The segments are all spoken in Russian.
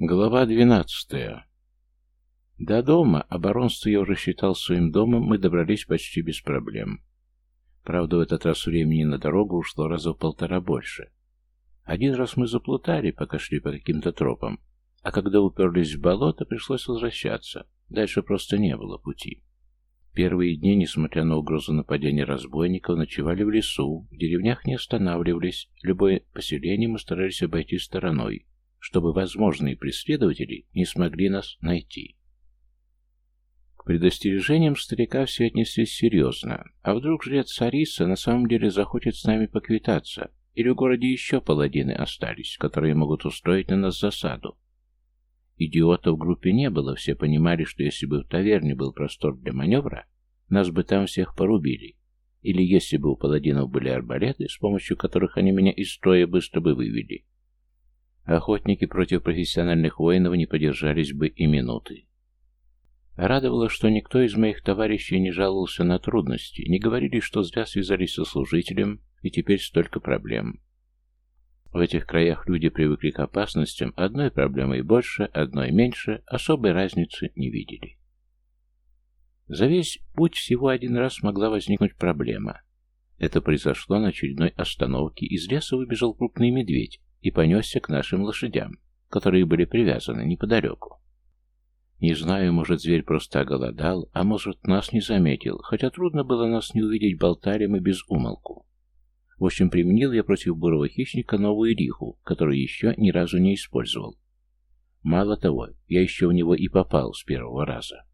Глава двенадцатая. До дома, оборонство я уже считал своим домом, мы добрались почти без проблем. Правда, в этот раз времени на дорогу ушло раза в полтора больше. Один раз мы заплутали, пока шли по каким-то тропам, а когда уперлись в болото, пришлось возвращаться. Дальше просто не было пути. Первые дни, несмотря на угрозу нападения разбойников, ночевали в лесу, в деревнях не останавливались, любое поселение мы старались обойти стороной, чтобы возможные преследователи не смогли нас найти. К предостережениям старика все отнеслись серьезно. А вдруг жрец Сариса на самом деле захочет с нами поквитаться? Или в городе еще паладины остались, которые могут устроить на нас засаду? Идиотов в группе не было, все понимали, что если бы в таверне был простор для маневра, нас бы там всех порубили. Или если бы у паладинов были арбалеты, с помощью которых они меня из строя быстро бы вывели, Охотники против профессиональных воинов не подержались бы и минуты. Радовало, что никто из моих товарищей не жаловался на трудности, не говорили, что зря связались со служителем, и теперь столько проблем. В этих краях люди привыкли к опасностям, одной проблемой больше, одной меньше, особой разницы не видели. За весь путь всего один раз могла возникнуть проблема. Это произошло на очередной остановке, из леса выбежал крупный медведь, и понесся к нашим лошадям, которые были привязаны неподалеку. Не знаю, может, зверь просто оголодал, а может, нас не заметил, хотя трудно было нас не увидеть, болтали мы без умолку. В общем, применил я против бурого хищника новую риху, которую еще ни разу не использовал. Мало того, я еще в него и попал с первого раза.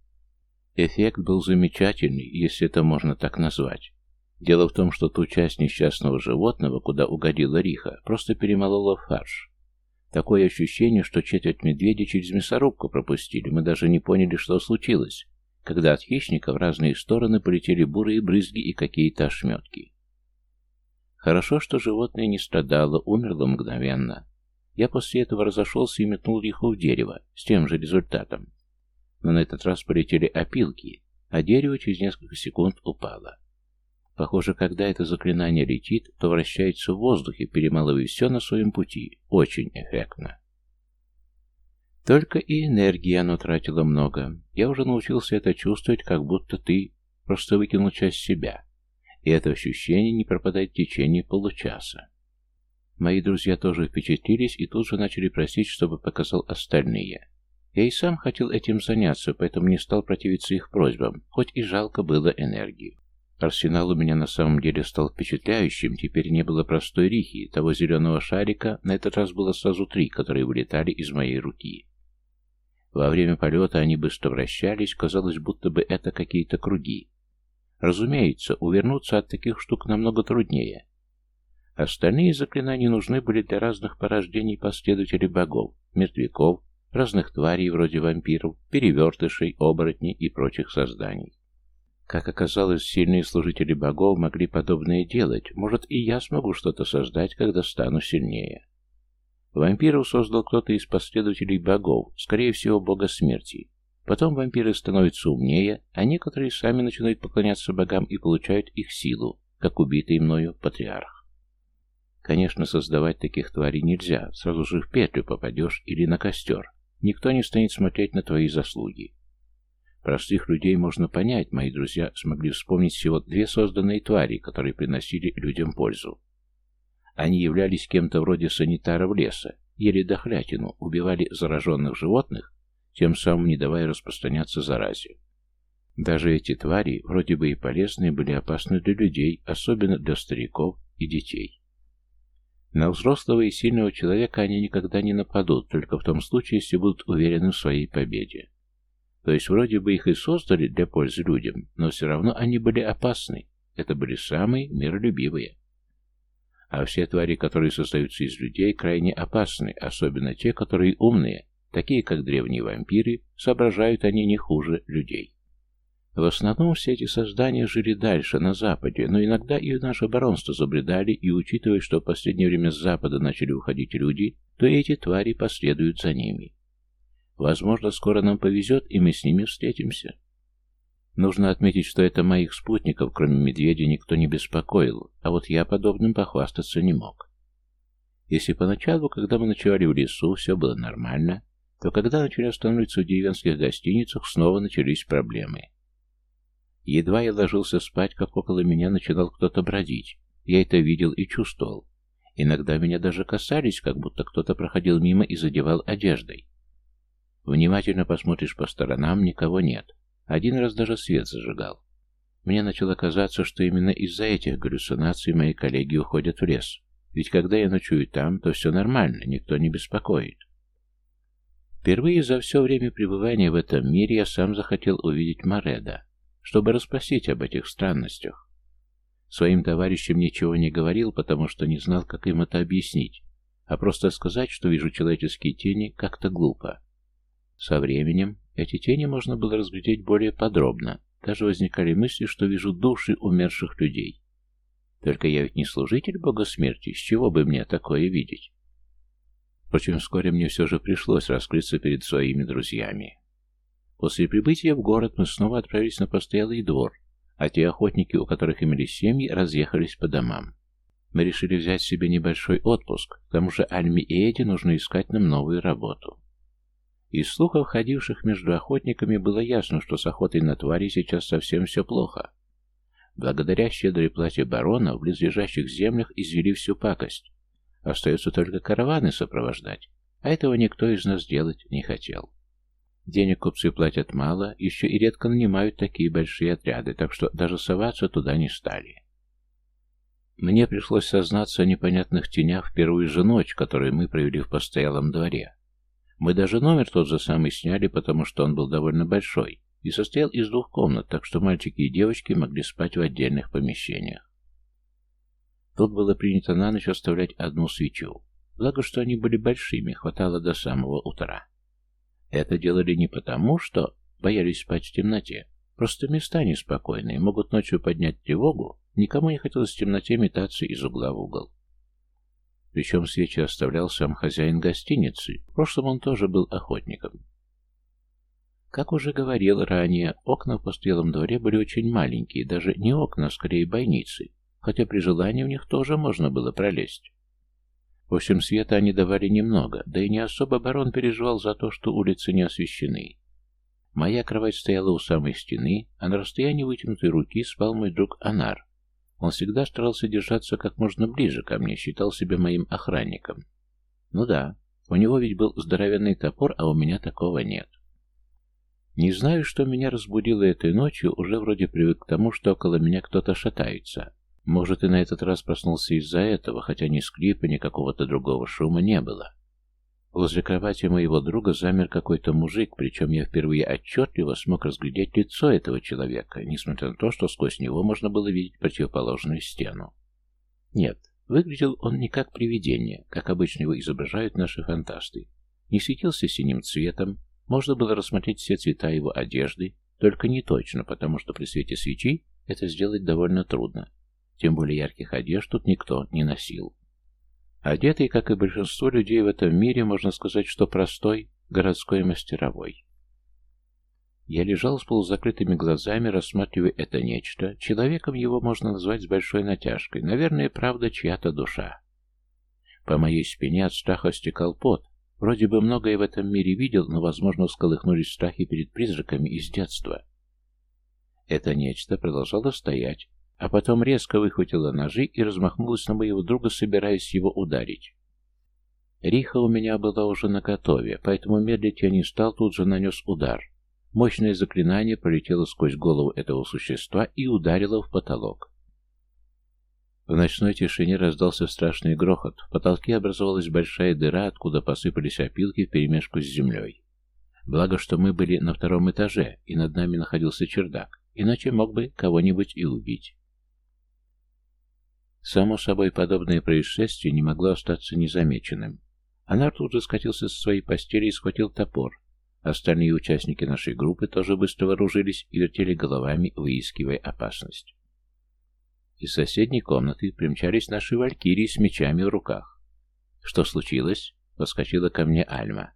Эффект был замечательный, если это можно так назвать. Дело в том, что ту часть несчастного животного, куда угодила Риха, просто перемолола фарш. Такое ощущение, что четверть медведя через мясорубку пропустили, мы даже не поняли, что случилось, когда от хищника в разные стороны полетели бурые брызги и какие-то ошметки. Хорошо, что животное не страдало, умерло мгновенно. Я после этого разошелся и метнул Риху в дерево, с тем же результатом. Но на этот раз полетели опилки, а дерево через несколько секунд упало. Похоже, когда это заклинание летит, то вращается в воздухе, перемалывая все на своем пути. Очень эффектно. Только и энергии оно тратило много. Я уже научился это чувствовать, как будто ты просто выкинул часть себя. И это ощущение не пропадает в течение получаса. Мои друзья тоже впечатлились и тут же начали просить, чтобы показал остальные. Я и сам хотел этим заняться, поэтому не стал противиться их просьбам, хоть и жалко было энергию. Арсенал у меня на самом деле стал впечатляющим, теперь не было простой рихи, того зеленого шарика, на этот раз было сразу три, которые вылетали из моей руки. Во время полета они быстро вращались, казалось, будто бы это какие-то круги. Разумеется, увернуться от таких штук намного труднее. Остальные заклинания нужны были для разных порождений последователей богов, мертвяков, разных тварей вроде вампиров, перевертышей, оборотней и прочих созданий. Как оказалось, сильные служители богов могли подобное делать. Может, и я смогу что-то создать, когда стану сильнее. Вампиров создал кто-то из последователей богов, скорее всего, бога смерти. Потом вампиры становятся умнее, а некоторые сами начинают поклоняться богам и получают их силу, как убитый мною патриарх. Конечно, создавать таких тварей нельзя, сразу же в петлю попадешь или на костер. Никто не станет смотреть на твои заслуги. Простых людей можно понять, мои друзья смогли вспомнить всего две созданные твари, которые приносили людям пользу. Они являлись кем-то вроде санитаров леса, ели дохлятину, убивали зараженных животных, тем самым не давая распространяться заразе. Даже эти твари, вроде бы и полезные, были опасны для людей, особенно для стариков и детей. На взрослого и сильного человека они никогда не нападут, только в том случае, если будут уверены в своей победе. То есть вроде бы их и создали для пользы людям, но все равно они были опасны. Это были самые миролюбивые. А все твари, которые создаются из людей, крайне опасны, особенно те, которые умные, такие как древние вампиры, соображают они не хуже людей. В основном все эти создания жили дальше, на западе, но иногда и наше баронство забредали, и учитывая, что в последнее время с запада начали уходить люди, то эти твари последуют за ними. Возможно, скоро нам повезет, и мы с ними встретимся. Нужно отметить, что это моих спутников, кроме медведя, никто не беспокоил, а вот я подобным похвастаться не мог. Если поначалу, когда мы ночевали в лесу, все было нормально, то когда начали останавливаться в деревенских гостиницах, снова начались проблемы. Едва я ложился спать, как около меня начинал кто-то бродить. Я это видел и чувствовал. Иногда меня даже касались, как будто кто-то проходил мимо и задевал одеждой. Внимательно посмотришь по сторонам, никого нет. Один раз даже свет зажигал. Мне начало казаться, что именно из-за этих галлюцинаций мои коллеги уходят в лес. Ведь когда я ночую там, то все нормально, никто не беспокоит. Впервые за все время пребывания в этом мире я сам захотел увидеть Мореда, чтобы расспросить об этих странностях. Своим товарищам ничего не говорил, потому что не знал, как им это объяснить, а просто сказать, что вижу человеческие тени, как-то глупо. Со временем эти тени можно было разглядеть более подробно, даже возникали мысли, что вижу души умерших людей. Только я ведь не служитель бога смерти, с чего бы мне такое видеть? Впрочем, вскоре мне все же пришлось раскрыться перед своими друзьями. После прибытия в город мы снова отправились на постоялый двор, а те охотники, у которых имелись семьи, разъехались по домам. Мы решили взять себе небольшой отпуск, к тому же Альме и Эдди нужно искать нам новую работу. Из слухов, ходивших между охотниками, было ясно, что с охотой на твари сейчас совсем все плохо. Благодаря щедрой плате барона в близлежащих землях извели всю пакость. Остается только караваны сопровождать, а этого никто из нас делать не хотел. Денег купцы платят мало, еще и редко нанимают такие большие отряды, так что даже соваться туда не стали. Мне пришлось сознаться о непонятных тенях в первую же ночь, которую мы провели в постоялом дворе. Мы даже номер тот же самый сняли, потому что он был довольно большой и состоял из двух комнат, так что мальчики и девочки могли спать в отдельных помещениях. Тут было принято на ночь оставлять одну свечу. Благо, что они были большими, хватало до самого утра. Это делали не потому, что боялись спать в темноте. Просто места неспокойные, могут ночью поднять тревогу, никому не хотелось в темноте метаться из угла в угол. Причем свечи оставлял сам хозяин гостиницы, в прошлом он тоже был охотником. Как уже говорил ранее, окна в постоялом дворе были очень маленькие, даже не окна, а скорее бойницы, хотя при желании в них тоже можно было пролезть. В общем, света они давали немного, да и не особо барон переживал за то, что улицы не освещены. Моя кровать стояла у самой стены, а на расстоянии вытянутой руки спал мой друг Анар. Он всегда старался держаться как можно ближе ко мне, считал себя моим охранником. Ну да, у него ведь был здоровенный топор, а у меня такого нет. Не знаю, что меня разбудило этой ночью, уже вроде привык к тому, что около меня кто-то шатается. Может, и на этот раз проснулся из-за этого, хотя ни скрипа, ни какого-то другого шума не было. Возле кровати моего друга замер какой-то мужик, причем я впервые отчетливо смог разглядеть лицо этого человека, несмотря на то, что сквозь него можно было видеть противоположную стену. Нет, выглядел он не как привидение, как обычно его изображают наши фантасты. Не светился синим цветом, можно было рассмотреть все цвета его одежды, только не точно, потому что при свете свечей это сделать довольно трудно. Тем более ярких одежд тут никто не носил. Одетый, как и большинство людей в этом мире, можно сказать, что простой, городской мастеровой. Я лежал с полузакрытыми глазами, рассматривая это нечто. Человеком его можно назвать с большой натяжкой. Наверное, правда, чья-то душа. По моей спине от страха стекал пот. Вроде бы многое в этом мире видел, но, возможно, всколыхнулись страхи перед призраками из детства. Это нечто продолжало стоять, а потом резко выхватила ножи и размахнулась на моего друга, собираясь его ударить. Риха у меня была уже наготове, поэтому медлить я не стал, тут же нанес удар. Мощное заклинание пролетело сквозь голову этого существа и ударило в потолок. В ночной тишине раздался страшный грохот. В потолке образовалась большая дыра, откуда посыпались опилки вперемешку с землей. Благо, что мы были на втором этаже, и над нами находился чердак, иначе мог бы кого-нибудь и убить. Само собой, подобное происшествие не могло остаться незамеченным. Анар тут же скатился со своей постели и схватил топор. Остальные участники нашей группы тоже быстро вооружились и вертели головами, выискивая опасность. Из соседней комнаты примчались наши валькирии с мечами в руках. «Что случилось?» — подскочила ко мне Альма.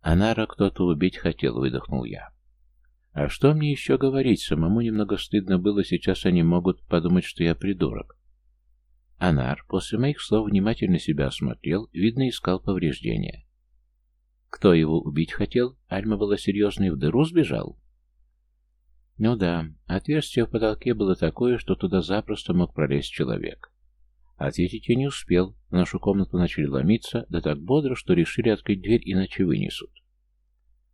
«Анара кто-то убить хотел», — выдохнул я. «А что мне еще говорить? Самому немного стыдно было, сейчас они могут подумать, что я придурок. Анар после моих слов внимательно себя осмотрел, видно, искал повреждения. Кто его убить хотел? Альма была серьезной, в дыру сбежал? Ну да, отверстие в потолке было такое, что туда запросто мог пролезть человек. Ответить я не успел, в нашу комнату начали ломиться, да так бодро, что решили открыть дверь, иначе вынесут.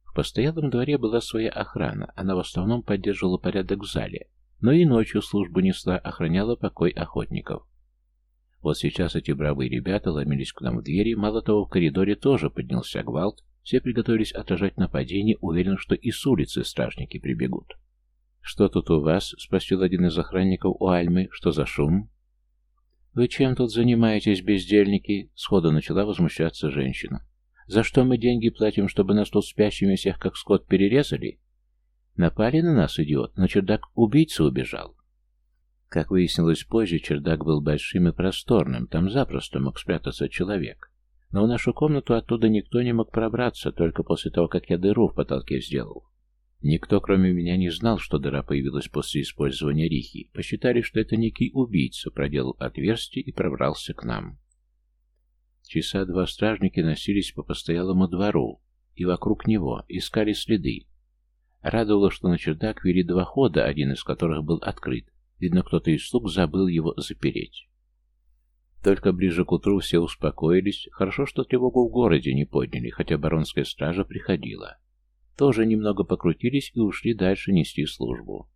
В постоялом дворе была своя охрана, она в основном поддерживала порядок в зале, но и ночью службу несла, охраняла покой охотников. Вот сейчас эти бравые ребята ломились к нам в двери, мало того, в коридоре тоже поднялся гвалт, все приготовились отражать нападение, уверен, что и с улицы стражники прибегут. «Что тут у вас?» — спросил один из охранников у Альмы. «Что за шум?» «Вы чем тут занимаетесь, бездельники?» — сходу начала возмущаться женщина. «За что мы деньги платим, чтобы нас тут спящими всех как скот перерезали?» «Напали на нас, идиот, на чердак убийца убежал». Как выяснилось позже, чердак был большим и просторным, там запросто мог спрятаться человек. Но в нашу комнату оттуда никто не мог пробраться, только после того, как я дыру в потолке сделал. Никто, кроме меня, не знал, что дыра появилась после использования рихи. Посчитали, что это некий убийца проделал отверстие и пробрался к нам. Часа два стражники носились по постоялому двору и вокруг него, искали следы. Радовало, что на чердак вели два хода, один из которых был открыт, Видно, кто-то из слуг забыл его запереть. Только ближе к утру все успокоились. Хорошо, что тревогу в городе не подняли, хотя баронская стража приходила. Тоже немного покрутились и ушли дальше нести службу.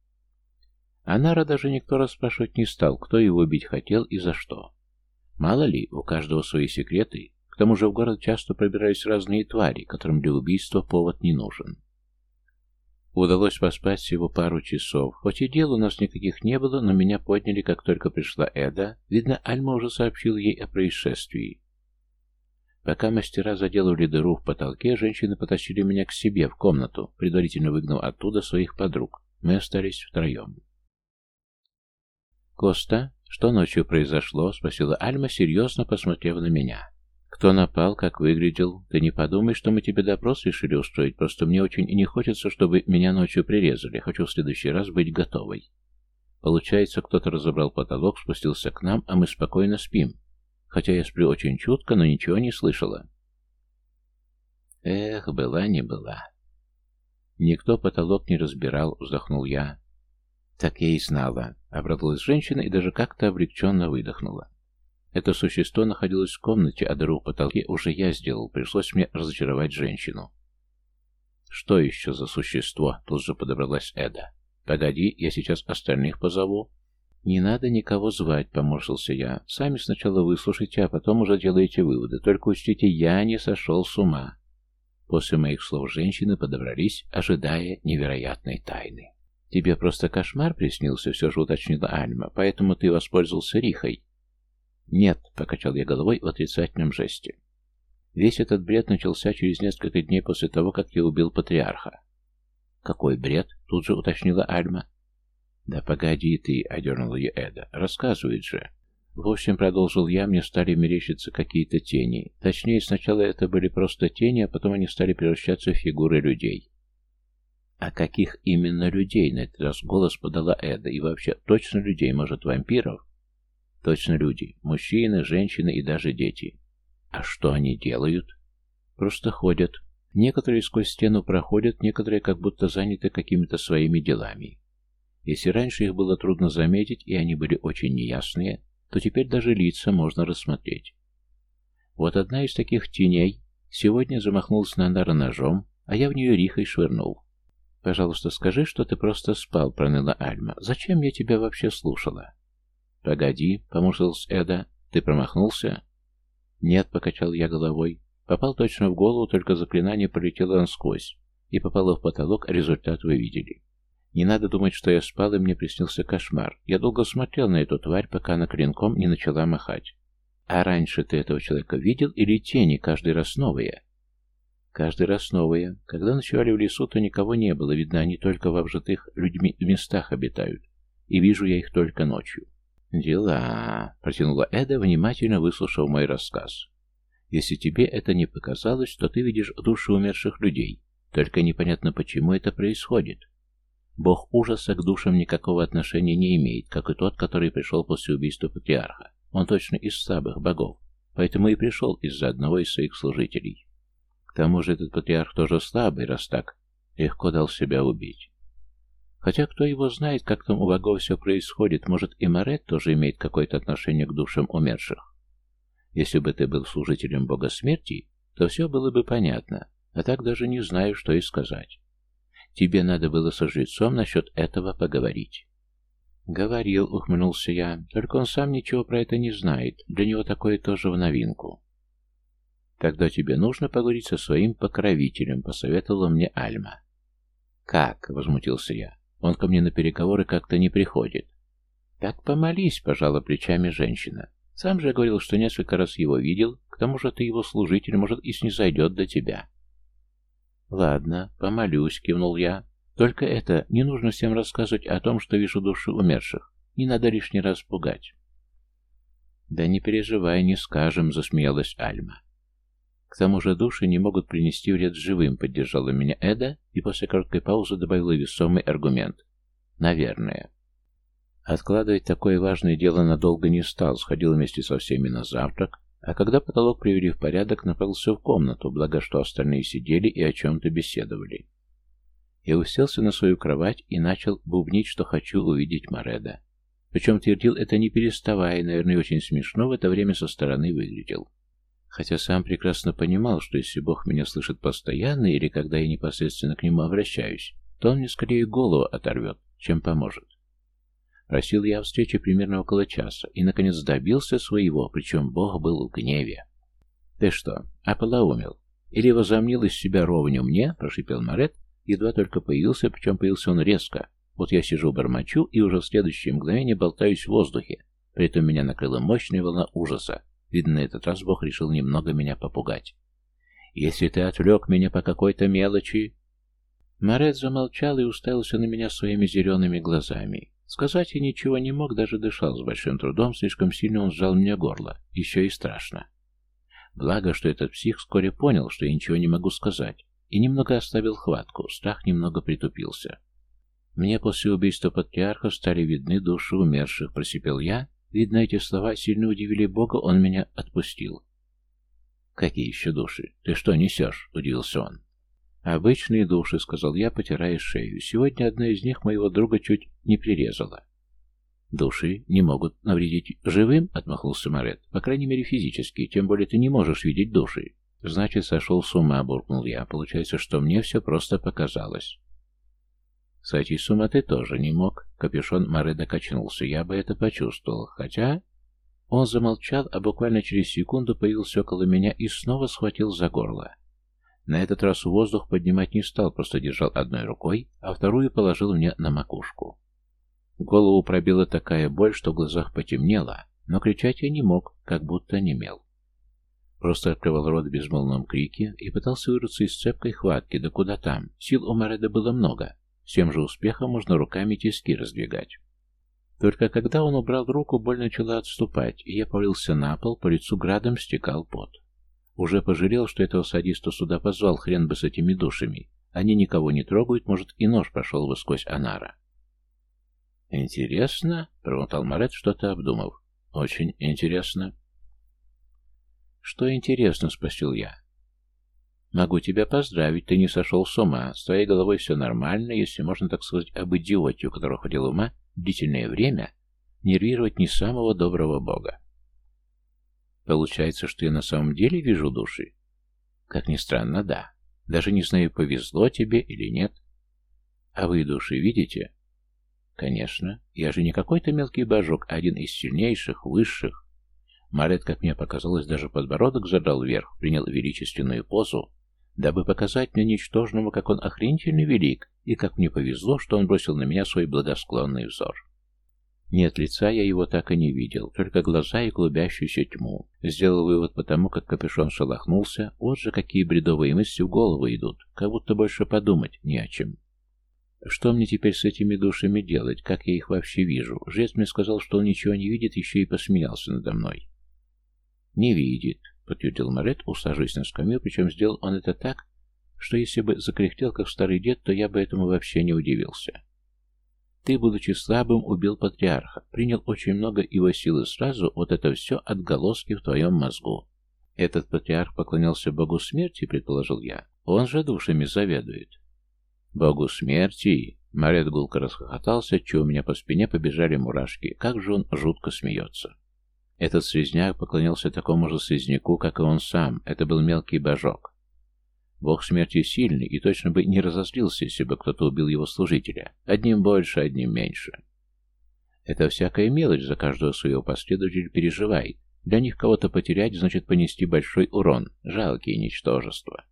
Анара даже никто расспрашивать не стал, кто его убить хотел и за что. Мало ли, у каждого свои секреты. К тому же в город часто пробирались разные твари, которым для убийства повод не нужен. Удалось поспать всего пару часов. Хоть и дел у нас никаких не было, но меня подняли, как только пришла Эда. Видно, Альма уже сообщил ей о происшествии. Пока мастера заделывали дыру в потолке, женщины потащили меня к себе в комнату, предварительно выгнав оттуда своих подруг. Мы остались втроем. «Коста, что ночью произошло?» — спросила Альма, серьезно посмотрев на меня. Кто напал, как выглядел? Ты не подумай, что мы тебе допрос решили устроить, просто мне очень и не хочется, чтобы меня ночью прирезали. Хочу в следующий раз быть готовой. Получается, кто-то разобрал потолок, спустился к нам, а мы спокойно спим. Хотя я сплю очень чутко, но ничего не слышала. Эх, была не была. Никто потолок не разбирал, вздохнул я. Так я и знала. Обрадовалась женщина и даже как-то облегченно выдохнула. Это существо находилось в комнате, а дыру в потолке уже я сделал. Пришлось мне разочаровать женщину. «Что еще за существо?» — тут же подобралась Эда. «Погоди, я сейчас остальных позову». «Не надо никого звать», — поморщился я. «Сами сначала выслушайте, а потом уже делаете выводы. Только учтите, я не сошел с ума». После моих слов женщины подобрались, ожидая невероятной тайны. «Тебе просто кошмар приснился», — все же уточнила Альма, «поэтому ты воспользовался Рихой». «Нет», — покачал я головой в отрицательном жесте. Весь этот бред начался через несколько дней после того, как я убил патриарха. «Какой бред?» — тут же уточнила Альма. «Да погоди ты», — одернула я Эда. «Рассказывает же». В общем, продолжил я, мне стали мерещиться какие-то тени. Точнее, сначала это были просто тени, а потом они стали превращаться в фигуры людей. «А каких именно людей?» — на этот раз голос подала Эда. «И вообще, точно людей, может, вампиров?» Точно люди. Мужчины, женщины и даже дети. А что они делают? Просто ходят. Некоторые сквозь стену проходят, некоторые как будто заняты какими-то своими делами. Если раньше их было трудно заметить, и они были очень неясные, то теперь даже лица можно рассмотреть. Вот одна из таких теней сегодня замахнулась на Нара ножом, а я в нее рихой швырнул. «Пожалуйста, скажи, что ты просто спал», — проныла Альма. «Зачем я тебя вообще слушала?» «Погоди», — помушился Эда, — «ты промахнулся?» «Нет», — покачал я головой. Попал точно в голову, только заклинание полетело насквозь и попало в потолок, а результат вы видели. Не надо думать, что я спал, и мне приснился кошмар. Я долго смотрел на эту тварь, пока она клинком не начала махать. А раньше ты этого человека видел или тени каждый раз новые? Каждый раз новые. Когда ночевали в лесу, то никого не было, видно, они только в обжитых людьми местах обитают. И вижу я их только ночью. «Дела», — протянула Эда, внимательно выслушав мой рассказ. «Если тебе это не показалось, то ты видишь души умерших людей. Только непонятно, почему это происходит. Бог ужаса к душам никакого отношения не имеет, как и тот, который пришел после убийства патриарха. Он точно из слабых богов, поэтому и пришел из-за одного из своих служителей». К тому же этот патриарх тоже слабый, раз так легко дал себя убить. Хотя кто его знает, как там у богов все происходит, может и Марет тоже имеет какое-то отношение к душам умерших. Если бы ты был служителем бога смерти, то все было бы понятно, а так даже не знаю, что и сказать. Тебе надо было со жрецом насчет этого поговорить. Говорил, ухмыльнулся я, только он сам ничего про это не знает, для него такое тоже в новинку. Тогда тебе нужно поговорить со своим покровителем, посоветовала мне Альма. Как? возмутился я. Он ко мне на переговоры как-то не приходит. Так помолись, пожала плечами женщина. Сам же говорил, что несколько раз его видел, к тому же ты его служитель, может, и снизойдет до тебя. Ладно, помолюсь, кивнул я. Только это, не нужно всем рассказывать о том, что вижу души умерших. Не надо лишний раз пугать. Да не переживай, не скажем, засмеялась Альма. К тому же души не могут принести вред живым, поддержала меня Эда и после короткой паузы добавила весомый аргумент. Наверное. Откладывать такое важное дело надолго не стал, сходил вместе со всеми на завтрак, а когда потолок привели в порядок, направился в комнату, благо что остальные сидели и о чем-то беседовали. Я уселся на свою кровать и начал бубнить, что хочу увидеть Мореда. Причем твердил это не переставая, и, наверное, очень смешно в это время со стороны выглядел. Хотя сам прекрасно понимал, что если Бог меня слышит постоянно или когда я непосредственно к нему обращаюсь, то он мне скорее голову оторвет, чем поможет. Просил я о встрече примерно около часа и, наконец, добился своего, причем Бог был в гневе. «Ты что, ополоумел? Или возомнил из себя ровню мне?» – прошипел Марет, едва только появился, причем появился он резко. Вот я сижу бормочу и уже в следующее мгновение болтаюсь в воздухе, при этом меня накрыла мощная волна ужаса, Видно, на этот раз Бог решил немного меня попугать. «Если ты отвлек меня по какой-то мелочи...» Морет замолчал и уставился на меня своими зелеными глазами. Сказать я ничего не мог, даже дышал с большим трудом, слишком сильно он сжал мне горло. Еще и страшно. Благо, что этот псих вскоре понял, что я ничего не могу сказать, и немного оставил хватку, страх немного притупился. Мне после убийства патриарха стали видны души умерших, просипел я, Видно, эти слова сильно удивили Бога, он меня отпустил. «Какие еще души? Ты что несешь?» — удивился он. «Обычные души», — сказал я, потирая шею. «Сегодня одна из них моего друга чуть не прирезала». «Души не могут навредить живым?» — отмахнулся Марет. «По крайней мере, физически. Тем более ты не можешь видеть души». «Значит, сошел с ума», — буркнул я. «Получается, что мне все просто показалось». Сойти с ума ты тоже не мог. Капюшон Мореда качнулся. Я бы это почувствовал. Хотя... Он замолчал, а буквально через секунду появился около меня и снова схватил за горло. На этот раз воздух поднимать не стал, просто держал одной рукой, а вторую положил мне на макушку. Голову пробила такая боль, что в глазах потемнело, но кричать я не мог, как будто немел. Просто открывал рот в безмолвном крике и пытался вырваться из цепкой хватки, да куда там, сил у Мореда было много, с же успехом можно руками тиски раздвигать. Только когда он убрал руку, боль начала отступать, и я повалился на пол, по лицу градом стекал пот. Уже пожалел, что этого садиста сюда позвал, хрен бы с этими душами. Они никого не трогают, может, и нож прошел бы сквозь анара. «Интересно», — промотал Марет, что-то обдумав. «Очень интересно». «Что интересно?» — спросил я. Могу тебя поздравить, ты не сошел с ума. С твоей головой все нормально, если можно так сказать об идиоте, у которого хватило ума длительное время нервировать не самого доброго бога. Получается, что я на самом деле вижу души? Как ни странно, да. Даже не знаю, повезло тебе или нет. А вы души видите? Конечно. Я же не какой-то мелкий божок, а один из сильнейших, высших. Марет, как мне показалось, даже подбородок задал вверх, принял величественную позу, дабы показать мне ничтожному, как он охренительно велик, и как мне повезло, что он бросил на меня свой благосклонный взор. Нет, лица я его так и не видел, только глаза и клубящуюся тьму. Сделал вывод потому, как капюшон шелохнулся, вот же какие бредовые мысли в голову идут, как будто больше подумать не о чем. Что мне теперь с этими душами делать, как я их вообще вижу? Жрец мне сказал, что он ничего не видит, еще и посмеялся надо мной. Не видит подтвердил Марет, усаживаясь на скамью, причем сделал он это так, что если бы закряхтел, как старый дед, то я бы этому вообще не удивился. Ты, будучи слабым, убил патриарха, принял очень много его силы сразу, вот это все отголоски в твоем мозгу. Этот патриарх поклонялся богу смерти, предположил я. Он же душами заведует. Богу смерти? Марет гулко расхохотался, отчего у меня по спине побежали мурашки. Как же он жутко смеется. Этот слизняк поклонялся такому же слизняку, как и он сам. Это был мелкий божок. Бог смерти сильный и точно бы не разозлился, если бы кто-то убил его служителя. Одним больше, одним меньше. Это всякая мелочь за каждого своего последователя переживает. Для них кого-то потерять значит понести большой урон. Жалкие ничтожества.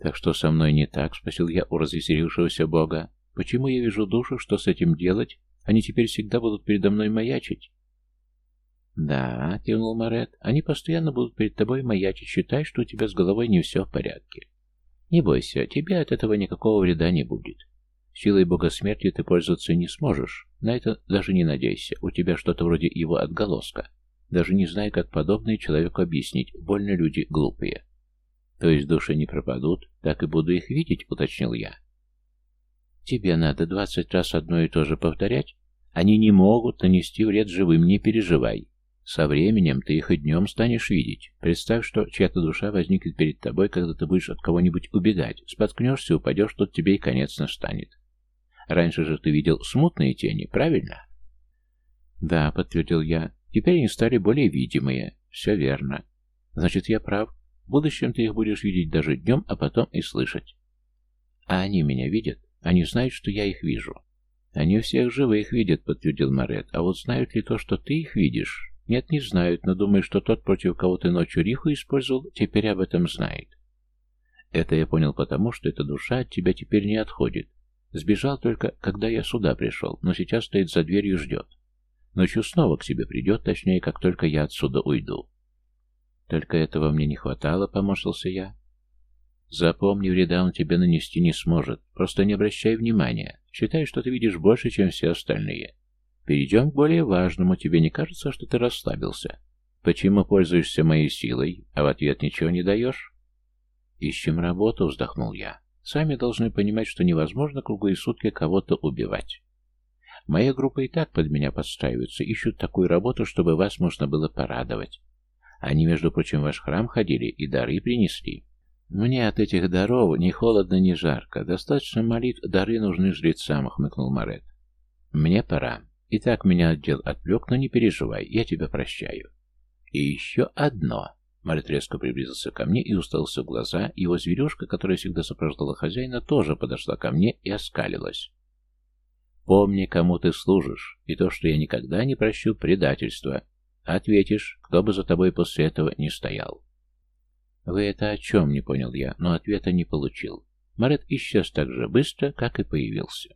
«Так что со мной не так?» — спросил я у развеселившегося бога. «Почему я вижу душу? Что с этим делать? Они теперь всегда будут передо мной маячить». «Да», — кивнул Марет, — «они постоянно будут перед тобой маячить. Считай, что у тебя с головой не все в порядке. Не бойся, тебе от этого никакого вреда не будет. Силой бога смерти ты пользоваться не сможешь. На это даже не надейся. У тебя что-то вроде его отголоска. Даже не знаю, как подобное человеку объяснить. Больно люди глупые». «То есть души не пропадут? Так и буду их видеть», — уточнил я. «Тебе надо двадцать раз одно и то же повторять? Они не могут нанести вред живым, не переживай. Со временем ты их и днем станешь видеть. Представь, что чья-то душа возникнет перед тобой, когда ты будешь от кого-нибудь убегать. Споткнешься, упадешь, тут тебе и конец настанет. Раньше же ты видел смутные тени, правильно?» «Да», — подтвердил я. «Теперь они стали более видимые. Все верно. Значит, я прав. В будущем ты их будешь видеть даже днем, а потом и слышать. А они меня видят? Они знают, что я их вижу. Они всех живых видят, подтвердил Марет. А вот знают ли то, что ты их видишь? Нет, не знают, но думаю, что тот, против кого ты ночью риху использовал, теперь об этом знает. Это я понял потому, что эта душа от тебя теперь не отходит. Сбежал только, когда я сюда пришел, но сейчас стоит за дверью и ждет. Ночью снова к тебе придет, точнее, как только я отсюда уйду. Только этого мне не хватало, поморщился я. Запомни, вреда он тебе нанести не сможет. Просто не обращай внимания. Считай, что ты видишь больше, чем все остальные. Перейдем к более важному. Тебе не кажется, что ты расслабился? Почему пользуешься моей силой, а в ответ ничего не даешь? Ищем работу, вздохнул я. Сами должны понимать, что невозможно круглые сутки кого-то убивать. Моя группа и так под меня подстраивается, ищут такую работу, чтобы вас можно было порадовать. Они, между прочим, в ваш храм ходили и дары принесли. Мне от этих даров ни холодно, ни жарко. Достаточно молитв, дары нужны жрецам, хмыкнул Марет. Мне пора. И так меня отдел отвлек, но не переживай, я тебя прощаю. И еще одно. Марет резко приблизился ко мне и уставился в глаза. Его зверюшка, которая всегда сопровождала хозяина, тоже подошла ко мне и оскалилась. Помни, кому ты служишь, и то, что я никогда не прощу предательства. Ответишь, кто бы за тобой после этого не стоял. Вы это о чем, не понял я, но ответа не получил. Марет исчез так же быстро, как и появился.